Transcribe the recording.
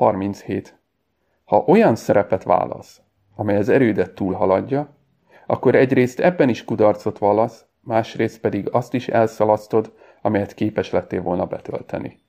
37. Ha olyan szerepet válasz, amely az erődet túlhaladja, akkor egyrészt ebben is kudarcot vallasz, másrészt pedig azt is elszalasztod, amelyet képes lettél volna betölteni.